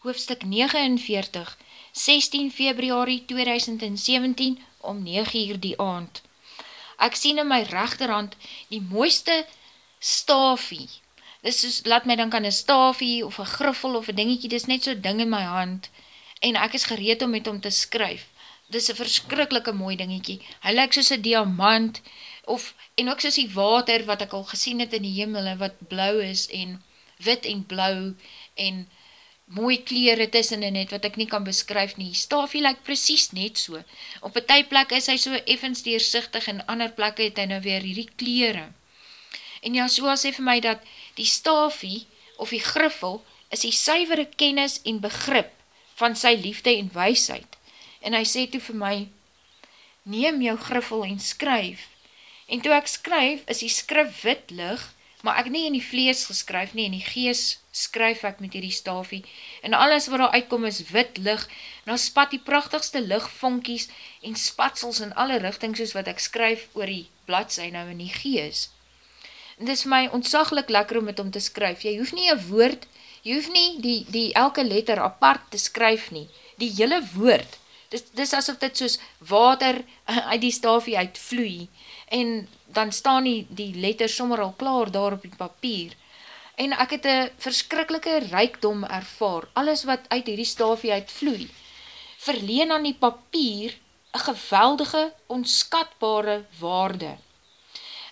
hoofstuk 49, 16 februari 2017, om 9 uur die aand. Ek sien in my rechterhand die mooiste stafie. Dis soos, laat my dan kan een stafie, of een griffel, of een dingetje, dis net so ding in my hand, en ek is gereed om met hom te skryf. Dis een verskrikkelike mooi dingetje. Hy lyk soos een diamant, of, en ook soos die water, wat ek al gesien het in die hemel, wat blauw is, en wit en blauw, en mooi kleren tussen in het, wat ek nie kan beskryf nie. Stafie lyk precies net so. Op een typlek is hy so evens deersichtig, en ander plekke het hy nou weer hierdie kleren. En ja, so as hy vir my dat die stafie, of die griffel, is die suivere kennis en begrip van sy liefde en weisheid. En hy sê toe vir my, neem jou griffel en skryf. En toe ek skryf, is die skrif wit licht, maar ek nie in die vlees geskryf nie, in die gees skryf ek met hierdie stafie, en alles wat daar uitkom is wit lig, en dan spat die prachtigste lichtvonkies en spatsels in alle richting soos wat ek skryf oor die bladzij nou in die gees. En dit is my ontzaglik lekker om met om te skryf, jy hoef nie een woord, jy hoef nie die, die elke letter apart te skryf nie, die hele woord, dis, dis asof dit soos water uit die stafie uitvloei, en dan staan die, die letters sommer al klaar daar op die papier, en ek het een verskrikkelike rijkdom ervaar, alles wat uit hierdie stafie uitvloei, verleen aan die papier een geweldige, onskatbare waarde.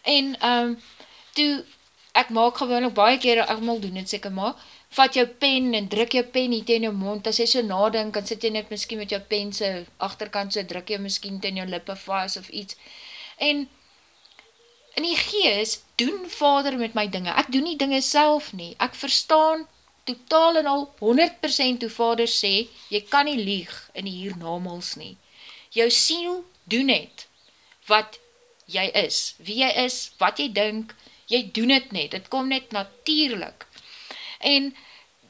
En, um, toe, ek maak gewoon ook baie keer, ek mal doen het seker maar, vat jou pen en druk jou pen hier ten jou mond, as jy so nadink, kan sit jy net miskien met jou pen sy achterkant, so druk jy miskien ten jou lippe vast of iets, en in die gees, doen vader met my dinge, ek doen die dinge self nie, ek verstaan totaal en al 100% hoe vader sê, jy kan nie lieg in die hiernamals nie, jou siel doen het, wat jy is, wie jy is, wat jy dink, jy doen het net, het kom net natuurlijk, en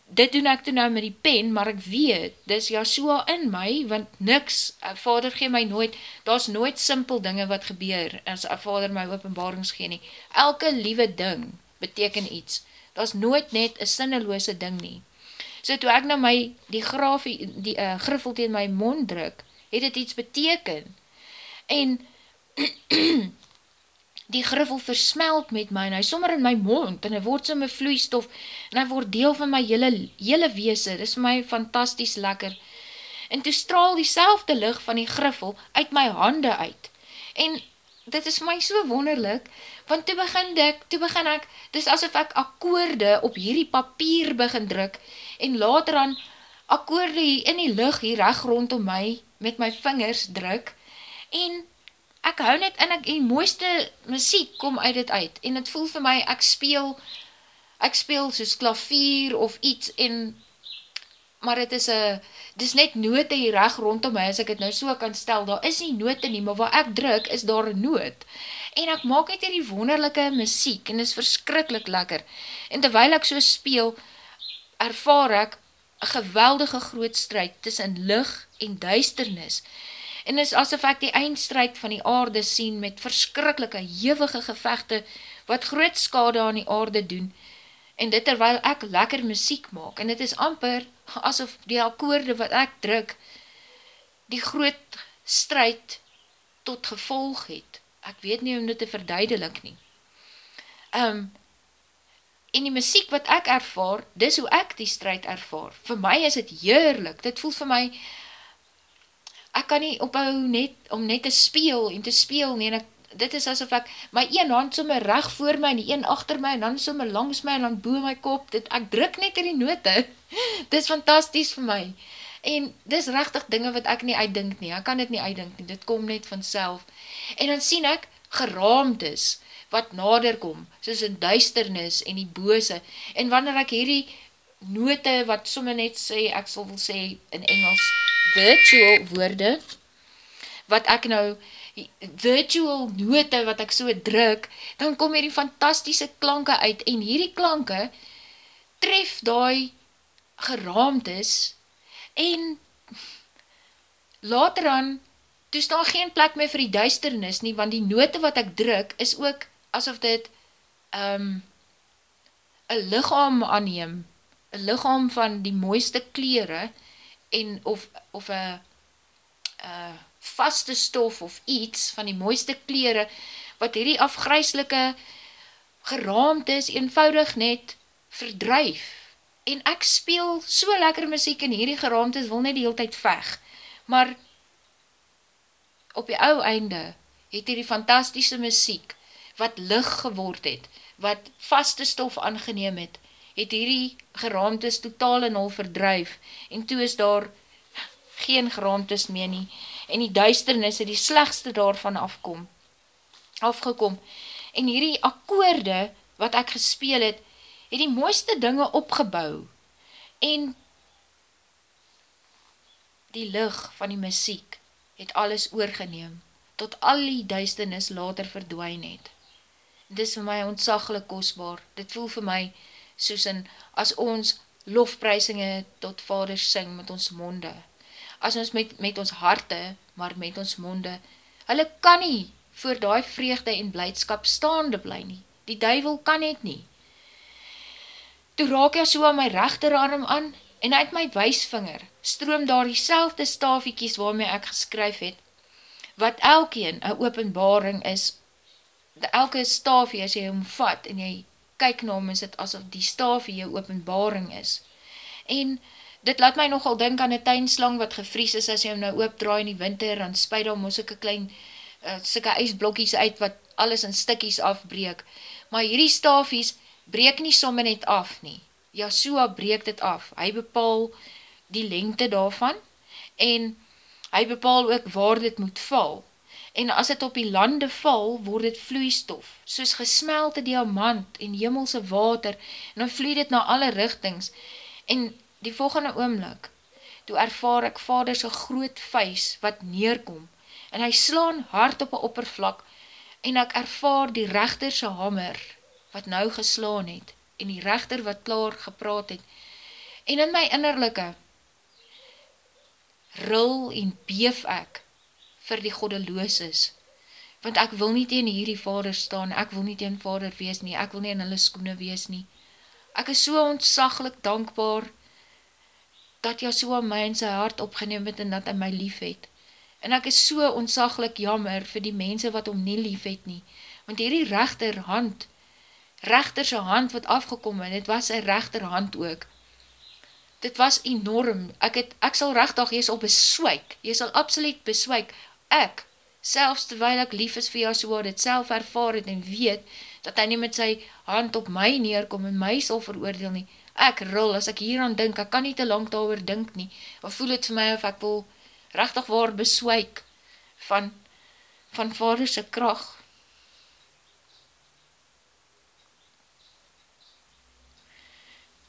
dit doen ek toe nou met die pen, maar ek weet, dis Yahshua in my, want niks, eh, vader gee my nooit, daar is nooit simpel dinge wat gebeur, as vader my openbarings gee nie, elke liewe ding beteken iets, daar is nooit net een sinneloose ding nie, so toe ek nou my, die grafie, die uh, griffel tegen my mond druk, het het iets beteken, en, die griffel versmelt met my, en hy sommer in my mond, en hy word so my vloeistof, en hy word deel van my hele, hele weese, dit is my fantastisch lekker, en toe straal die selfde licht van die griffel uit my hande uit, en dit is my so wonderlik, want toe begin ek, toe begin ek, dis asof ek akkoorde op hierdie papier begin druk, en later aan akkoorde in die licht hier recht rondom my, met my vingers druk, en ek hou net en ek, die mooiste muziek kom uit dit uit, en het voel vir my, ek speel, ek speel soos klavier of iets, en, maar het is a, dit is net note hier recht rondom my, as ek het nou so kan stel, daar is nie note nie, maar wat ek druk, is daar een noot, en ek maak uit die wonderlijke muziek, en is verskrikkelijk lekker, en terwijl ek so speel, ervaar ek, een geweldige groot strijd, tussen licht en duisternis, en is asof ek die eindstrijd van die aarde sien met verskrikkelike, hevige gevechte, wat groot skade aan die aarde doen, en dit terwyl ek lekker muziek maak, en dit is amper asof die akkoorde wat ek druk, die groot strijd tot gevolg het. Ek weet nie om dit te verduidelik nie. Um, en die muziek wat ek ervaar, dis hoe ek die strijd ervaar. Voor my is het heerlik, dit voel vir my, ek kan nie ophou net, om net te speel en te speel nie, en ek, dit is asof ek, my een hand so my recht voor my, en die een achter my, en dan so my langs my, en dan boe my kop, dit, ek druk net in die note, dit is fantastisch vir my, en dit is rechtig dinge wat ek nie uitdink nie, ek kan dit nie uitdink nie, dit kom net vanself, en dan sien ek, geraamtes, wat nader kom, soos in duisternis, en die bose, en wanneer ek hierdie note, wat somme net sê, ek sal wil sê, in Engels, virtual woorde, wat ek nou, virtual note wat ek so druk, dan kom hierdie fantastische klanke uit, en hierdie klanke tref die geraamtes, en later aan, toe staan geen plek meer vir die duisternis nie, want die note wat ek druk, is ook asof dit um, een lichaam aanneem, een lichaam van die mooiste kleren, en of, of een vaste stof of iets van die mooiste kleren, wat hierdie afgryslike geraamd is, eenvoudig net verdryf. En ek speel so lekker muziek en hierdie geraamd is, wil net die hele tijd veg. Maar op die ou einde het hierdie fantastische muziek, wat lig geword het, wat vaste stof aangeneem het, het hierdie geraamtes totaal en al verdryf, en toe is daar geen geraamtes meer nie, en die duisternis het die slegste daarvan afkom, afgekom, en hierdie akkoorde, wat ek gespeel het, het die mooiste dinge opgebouw, en die lig van die muziek het alles oorgeneem, tot al die duisternis later verdwijn het. Dit is vir my ontzaglik kostbaar, dit voel vir my, soos in, as ons lofprysinge tot vader sing met ons monde, as ons met, met ons harte, maar met ons monde, hulle kan nie voor die vreugde en blijdskap staande bly nie, die duivel kan het nie. Toe raak jy so aan my rechterarm aan, en uit my wijsvinger stroom daar die selfde stafiekies waarmee ek geskryf het, wat elkeen een openbaring is, elke stafie as jy omvat, en jy kyk na hom, is het asof die stafie jou openbaring is. En dit laat my nogal denk aan een tuinslang wat gevries is, as jy hom nou oopdraai in die winter, dan spuit hom ons soke klein, uh, soke ijsblokkies uit, wat alles in stikkies afbreek. Maar hierdie stafies breek nie somme net af nie. Yahshua breek dit af. Hy bepaal die lengte daarvan, en hy bepaal ook waar dit moet val en as het op die lande val, word het vloeistof, soos gesmelte diamant en hemelse water, en dan vloei dit na alle richtings, en die volgende oomlik, toe ervaar ek vaderse groot vuis wat neerkom, en hy slaan hard op een oppervlak, en ek ervaar die rechterse hammer, wat nou geslaan het, en die rechter wat klaar gepraat het, en in my innerlijke, rul en beef ek, vir die godeloos is. Want ek wil nie teen hierdie vader staan, ek wil nie teen vader wees nie, ek wil nie in hulle skoene wees nie. Ek is so ontsaglik dankbaar, dat jy so my in sy hart opgeneem het en dat hy my lief het. En ek is so ontsaglik jammer vir die mense wat om nie lief het nie. Want hierdie rechter hand, rechterse hand wat afgekom het, het was sy rechter hand ook. Dit was enorm, ek, het, ek sal rechtig, jy sal beswijk, jy sal absoluut beswijk, ek, selfs terwijl ek lief is vir Joshua, dit self ervaar het en weet, dat hy nie met sy hand op my neerkom en my sal veroordeel nie, ek rol, as ek hieraan dink, ek kan nie te lang daarover dink nie, of voel het vir my of ek wil rechtig waar beswijk van, van vaderse kracht.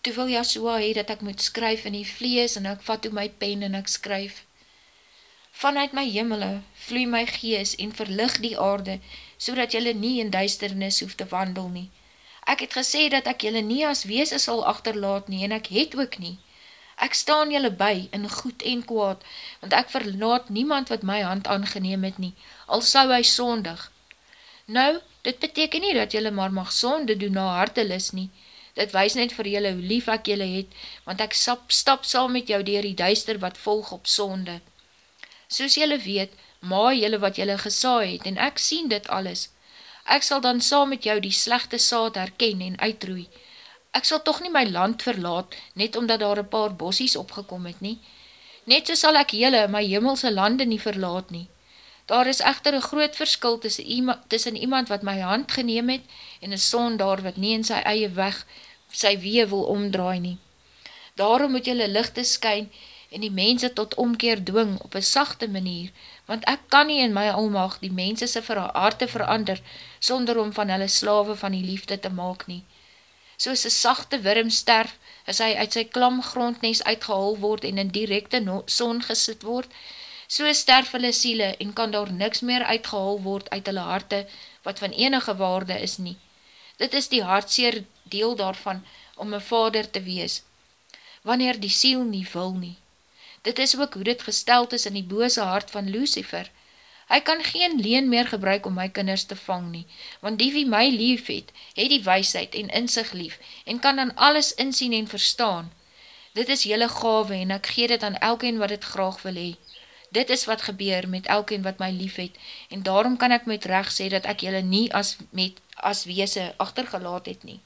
Toe wil Joshua hee dat ek moet skryf in die vlees en ek vat toe my pen en ek skryf, Vanuit my jimmele vloei my gees en verlig die aarde, so dat jylle nie in duisternis hoef te wandel nie. Ek het gesê dat ek jylle nie as wees sal achterlaat nie, en ek het ook nie. Ek staan jylle by in goed en kwaad, want ek verlaat niemand wat my hand aangeneem het nie, al sou hy sondig. Nou, dit beteken nie dat jylle maar mag sonde doen na hartelis nie. Dit wees net vir jylle hoe lief ek jylle het, want ek stap, stap saam met jou dier die duister wat volg op sonde. Soos jylle weet, maai jylle wat jylle gesaai het, en ek sien dit alles. Ek sal dan saam met jou die slechte saad herken en uitroei. Ek sal toch nie my land verlaat, net omdat daar een paar bossies opgekom het nie. Net so sal ek jylle my jimmelse lande nie verlaat nie. Daar is echter een groot verskil tussen iemand, tussen iemand wat my hand geneem het, en een son daar wat nie in sy eie weg sy wee wil omdraai nie. Daarom moet jylle lichte skyn, en die mense tot omkeer dwing op een sachte manier, want ek kan nie in my almag die mense sy ver harte verander, sonder om van hulle slawe van die liefde te maak nie. Soos een sachte worm sterf, as hy uit sy klam grondnes uitgehol word en in directe no son gesit word, so sterf hulle siele en kan daar niks meer uitgehol word uit hulle harte, wat van enige waarde is nie. Dit is die hartseer deel daarvan, om een vader te wees, wanneer die siel nie wil nie. Dit is ook hoe dit gesteld is in die bose hart van Lucifer. Hy kan geen leen meer gebruik om my kinders te vang nie, want die wie my lief het, het die weisheid en inzicht lief, en kan dan alles insien en verstaan. Dit is jylle gave, en ek gee dit aan elkeen wat het graag wil hee. Dit is wat gebeur met elkeen wat my lief het, en daarom kan ek met recht sê, dat ek jylle nie as, met, as weese achtergelaat het nie.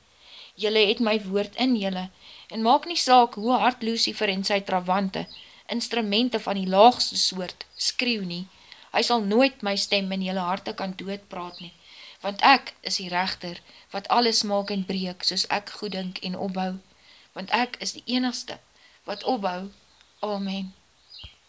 Jylle het my woord in jylle, en maak nie saak hoe hard Lucifer en sy trawante, instrumente van die laagste soort, skreeuw nie, hy sal nooit my stem in jylle harte kan doodpraat nie, want ek is die rechter, wat alles maak en breek, soos ek goedink en opbou, want ek is die enigste, wat opbou, Amen.